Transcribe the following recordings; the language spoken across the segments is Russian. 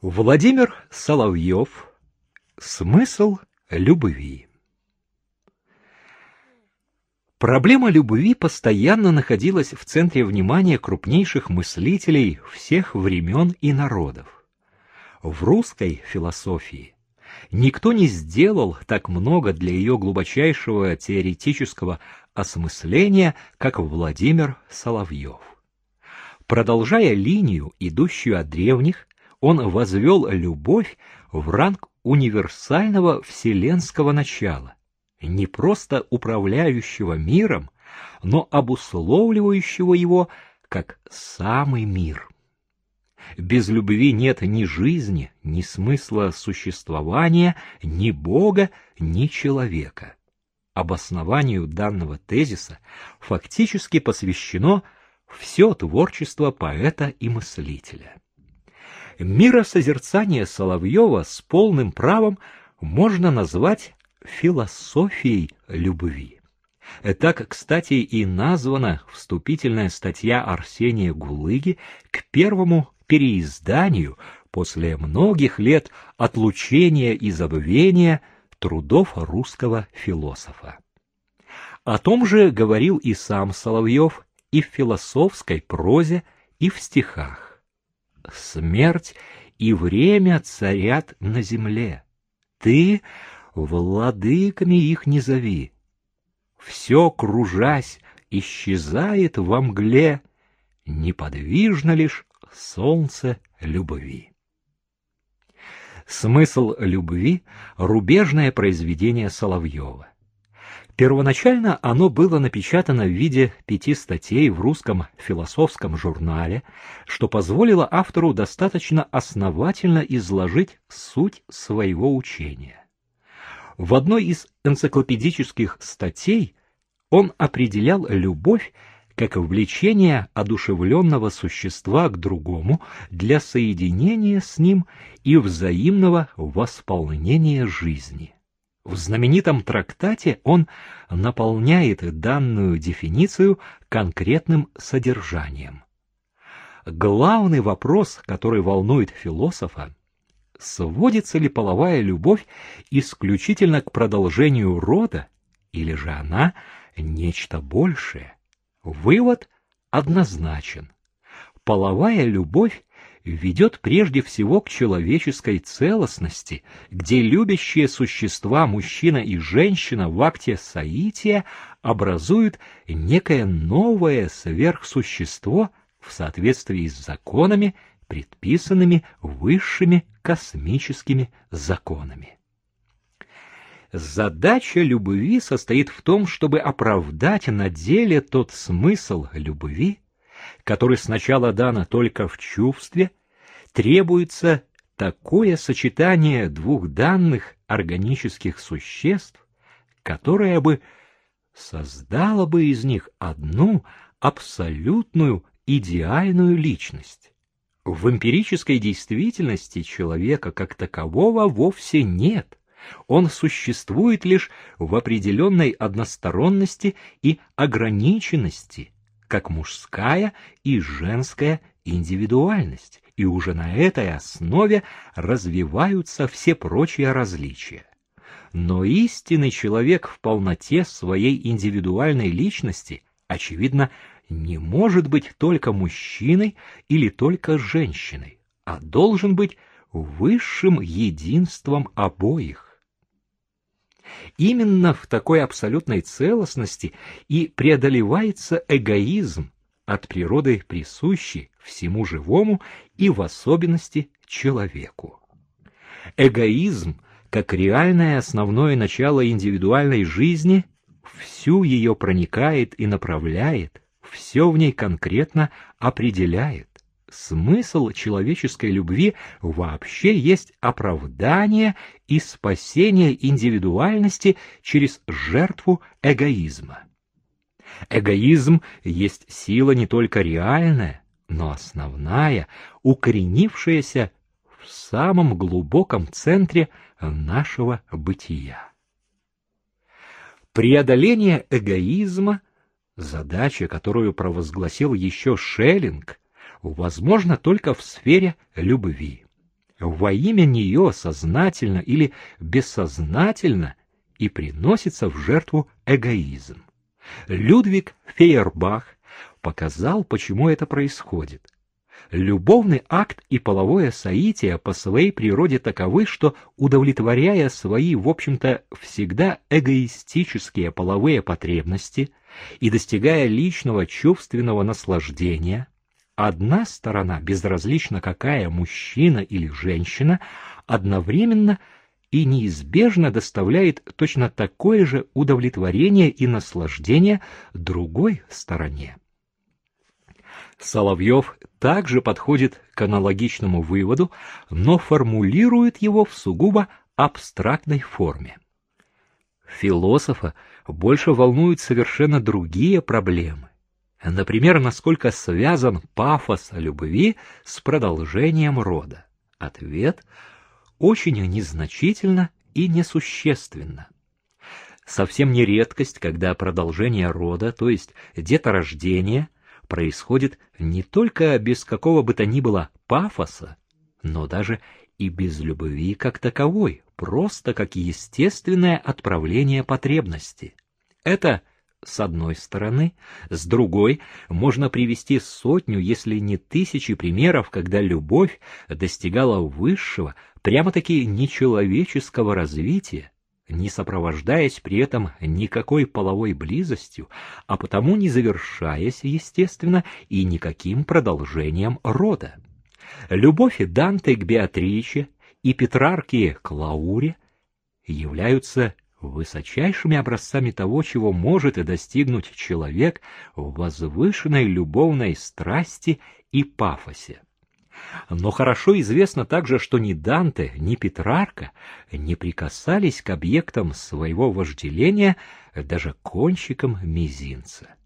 Владимир Соловьев. Смысл любви. Проблема любви постоянно находилась в центре внимания крупнейших мыслителей всех времен и народов. В русской философии никто не сделал так много для ее глубочайшего теоретического осмысления, как Владимир Соловьев. Продолжая линию, идущую от древних, он возвел любовь в ранг универсального вселенского начала, не просто управляющего миром, но обусловливающего его как самый мир. Без любви нет ни жизни, ни смысла существования, ни Бога, ни человека. Обоснованию данного тезиса фактически посвящено все творчество поэта и мыслителя. Миросозерцание Соловьева с полным правом можно назвать философией любви. Так, кстати, и названа вступительная статья Арсения Гулыги к первому переизданию после многих лет отлучения и забвения трудов русского философа. О том же говорил и сам Соловьев и в философской прозе, и в стихах смерть и время царят на земле. Ты владыками их не зови. Все, кружась, исчезает во мгле, неподвижно лишь солнце любви. Смысл любви — рубежное произведение Соловьева. Первоначально оно было напечатано в виде пяти статей в русском философском журнале, что позволило автору достаточно основательно изложить суть своего учения. В одной из энциклопедических статей он определял любовь как влечение одушевленного существа к другому для соединения с ним и взаимного восполнения жизни. В знаменитом трактате он наполняет данную дефиницию конкретным содержанием. Главный вопрос, который волнует философа, сводится ли половая любовь исключительно к продолжению рода, или же она нечто большее? Вывод однозначен. Половая любовь ведет прежде всего к человеческой целостности, где любящие существа, мужчина и женщина в акте соития образуют некое новое сверхсущество в соответствии с законами, предписанными высшими космическими законами. Задача любви состоит в том, чтобы оправдать на деле тот смысл любви, который сначала дано только в чувстве, требуется такое сочетание двух данных органических существ, которое бы создало бы из них одну абсолютную идеальную личность. В эмпирической действительности человека как такового вовсе нет. Он существует лишь в определенной односторонности и ограниченности, как мужская и женская индивидуальность, и уже на этой основе развиваются все прочие различия. Но истинный человек в полноте своей индивидуальной личности, очевидно, не может быть только мужчиной или только женщиной, а должен быть высшим единством обоих. Именно в такой абсолютной целостности и преодолевается эгоизм, от природы присущий всему живому и в особенности человеку. Эгоизм, как реальное основное начало индивидуальной жизни, всю ее проникает и направляет, все в ней конкретно определяет. Смысл человеческой любви вообще есть оправдание и спасение индивидуальности через жертву эгоизма. Эгоизм есть сила не только реальная, но основная, укоренившаяся в самом глубоком центре нашего бытия. Преодоление эгоизма – задача, которую провозгласил еще Шеллинг – возможно только в сфере любви. во имя нее сознательно или бессознательно и приносится в жертву эгоизм. Людвиг Фейербах показал, почему это происходит. Любовный акт и половое соитие по своей природе таковы, что, удовлетворяя свои, в общем-то, всегда эгоистические половые потребности и достигая личного чувственного наслаждения, одна сторона, безразлично какая, мужчина или женщина, одновременно и неизбежно доставляет точно такое же удовлетворение и наслаждение другой стороне. Соловьев также подходит к аналогичному выводу, но формулирует его в сугубо абстрактной форме. Философа больше волнуют совершенно другие проблемы. Например, насколько связан пафос любви с продолжением рода. Ответ очень незначительно и несущественно. Совсем не редкость, когда продолжение рода, то есть деторождение, происходит не только без какого бы то ни было пафоса, но даже и без любви как таковой, просто как естественное отправление потребности. Это с одной стороны, с другой можно привести сотню, если не тысячи примеров, когда любовь достигала высшего, прямо-таки нечеловеческого развития, не сопровождаясь при этом никакой половой близостью, а потому не завершаясь, естественно, и никаким продолжением рода. Любовь Данте к Беатриче и Петрарке к Лауре являются высочайшими образцами того, чего может и достигнуть человек в возвышенной любовной страсти и пафосе. Но хорошо известно также, что ни Данте, ни Петрарка не прикасались к объектам своего вожделения даже кончиком мизинца.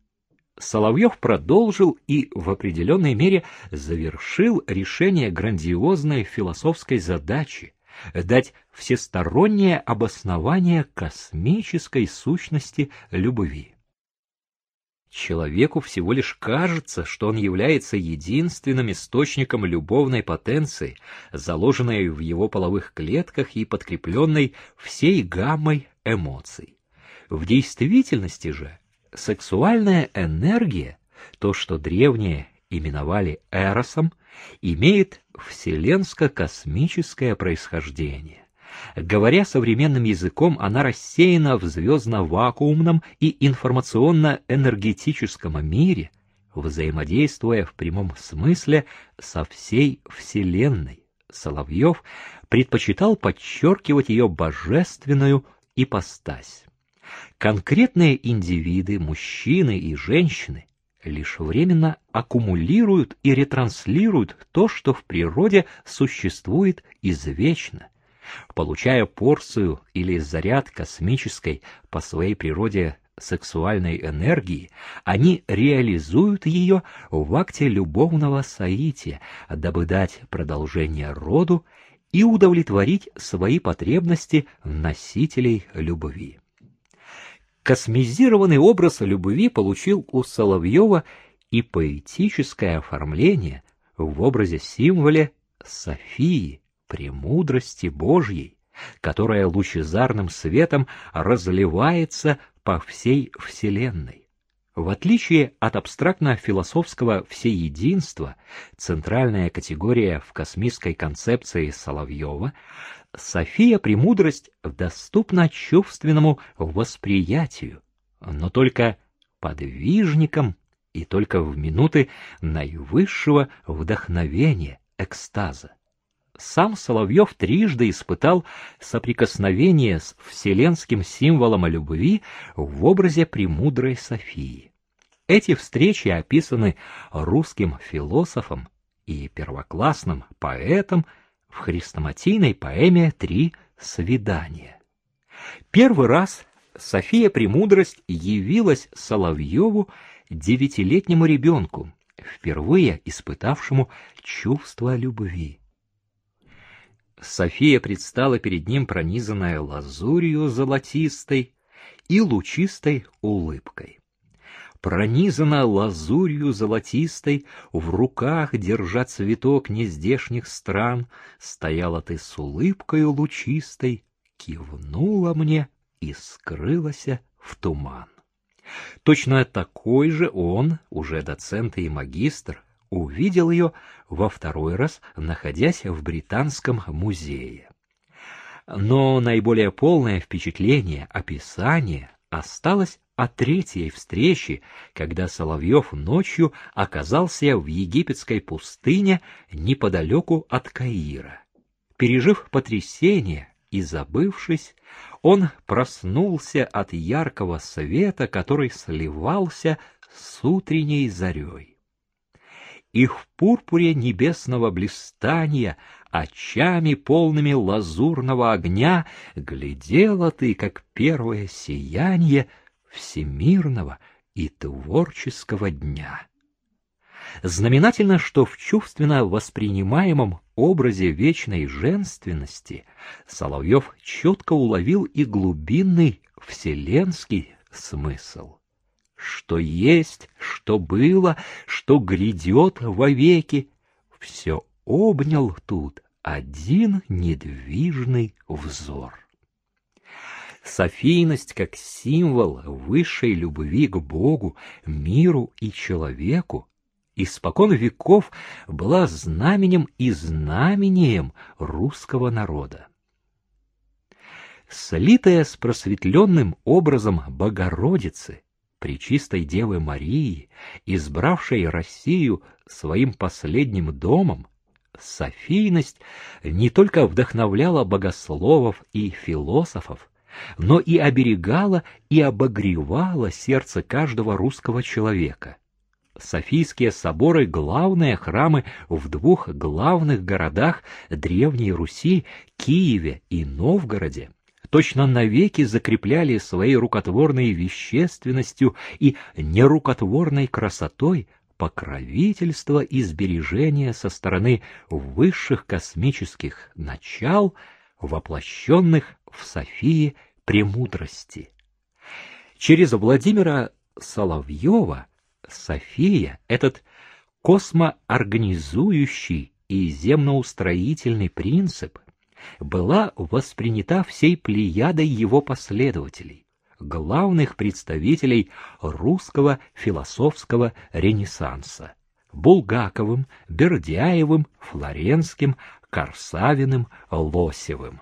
Соловьев продолжил и в определенной мере завершил решение грандиозной философской задачи дать всестороннее обоснование космической сущности любви. Человеку всего лишь кажется, что он является единственным источником любовной потенции, заложенной в его половых клетках и подкрепленной всей гаммой эмоций. В действительности же сексуальная энергия, то, что древние именовали эросом, имеет вселенско-космическое происхождение. Говоря современным языком, она рассеяна в звездно-вакуумном и информационно-энергетическом мире, взаимодействуя в прямом смысле со всей Вселенной. Соловьев предпочитал подчеркивать ее божественную ипостась. Конкретные индивиды, мужчины и женщины, лишь временно аккумулируют и ретранслируют то, что в природе существует извечно, получая порцию или заряд космической по своей природе сексуальной энергии, они реализуют ее в акте любовного соития, дабы дать продолжение роду и удовлетворить свои потребности носителей любви. Космизированный образ любви получил у Соловьева и поэтическое оформление в образе символе Софии, премудрости Божьей, которая лучезарным светом разливается по всей Вселенной. В отличие от абстрактно-философского всеединства, центральная категория в космической концепции Соловьева София Премудрость доступна чувственному восприятию, но только подвижникам и только в минуты наивысшего вдохновения, экстаза. Сам Соловьев трижды испытал соприкосновение с вселенским символом любви в образе премудрой Софии. Эти встречи описаны русским философом и первоклассным поэтом в хрестоматийной поэме «Три свидания». Первый раз София Премудрость явилась Соловьеву девятилетнему ребенку, впервые испытавшему чувство любви. София предстала перед ним пронизанная лазурью золотистой и лучистой улыбкой. пронизана лазурью золотистой, в руках, держа цветок нездешних стран, стояла ты с улыбкою лучистой, кивнула мне и скрылась в туман. Точно такой же он, уже доцент и магистр, увидел ее во второй раз, находясь в Британском музее. Но наиболее полное впечатление, описание осталось от третьей встречи, когда Соловьев ночью оказался в египетской пустыне неподалеку от Каира. Пережив потрясение и забывшись, он проснулся от яркого света, который сливался с утренней зарей. И в пурпуре небесного блистания, очами полными лазурного огня, глядела ты, как первое сияние всемирного и творческого дня. Знаменательно, что в чувственно воспринимаемом образе вечной женственности Соловьев четко уловил и глубинный вселенский смысл. Что есть, что было, что грядет вовеки, все обнял тут один недвижный взор. Софийность как символ высшей любви к Богу, миру и человеку испокон веков была знаменем и знамением русского народа. Слитая с просветленным образом Богородицы, Пречистой Девы Марии, избравшей Россию своим последним домом, Софийность не только вдохновляла богословов и философов, но и оберегала и обогревала сердце каждого русского человека. Софийские соборы — главные храмы в двух главных городах Древней Руси — Киеве и Новгороде точно навеки закрепляли своей рукотворной вещественностью и нерукотворной красотой покровительство и сбережение со стороны высших космических начал, воплощенных в Софии премудрости. Через Владимира Соловьева София, этот космоорганизующий и земноустроительный принцип, была воспринята всей плеядой его последователей, главных представителей русского философского ренессанса — Булгаковым, Бердяевым, Флоренским, Корсавиным, Лосевым.